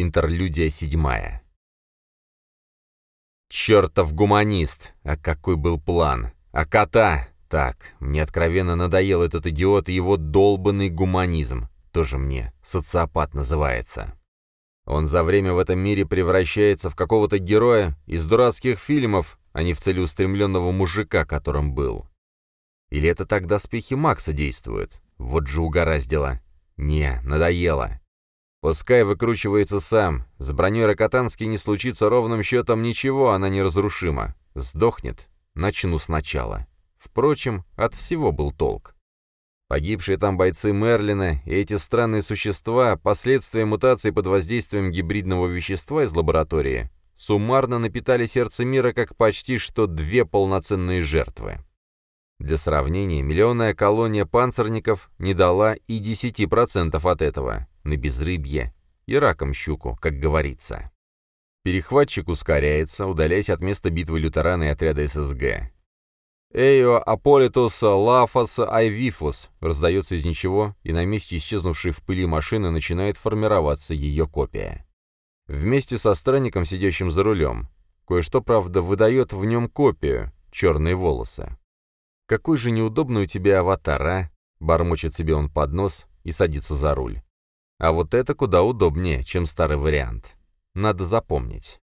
Интерлюдия седьмая. Чертов гуманист! А какой был план? А кота? Так, мне откровенно надоел этот идиот и его долбанный гуманизм. Тоже мне социопат называется. Он за время в этом мире превращается в какого-то героя из дурацких фильмов, а не в целеустремленного мужика, которым был. Или это так доспехи Макса действуют? Вот же угораздило. Не, надоело. Пускай выкручивается сам. С броней Рокотански не случится ровным счетом ничего, она неразрушима. Сдохнет. Начну сначала. Впрочем, от всего был толк. Погибшие там бойцы Мерлина и эти странные существа, последствия мутации под воздействием гибридного вещества из лаборатории, суммарно напитали сердце мира как почти что две полноценные жертвы. Для сравнения, миллионная колония панцирников не дала и 10% от этого, на безрыбье и раком щуку, как говорится. Перехватчик ускоряется, удаляясь от места битвы лютерана и отряда ССГ. «Эйо Аполитус Лафас Айвифус» раздается из ничего, и на месте исчезнувшей в пыли машины начинает формироваться ее копия. Вместе со странником, сидящим за рулем. Кое-что, правда, выдает в нем копию, черные волосы. «Какой же неудобный у тебя аватар, а?» — бормочет себе он под нос и садится за руль. А вот это куда удобнее, чем старый вариант. Надо запомнить.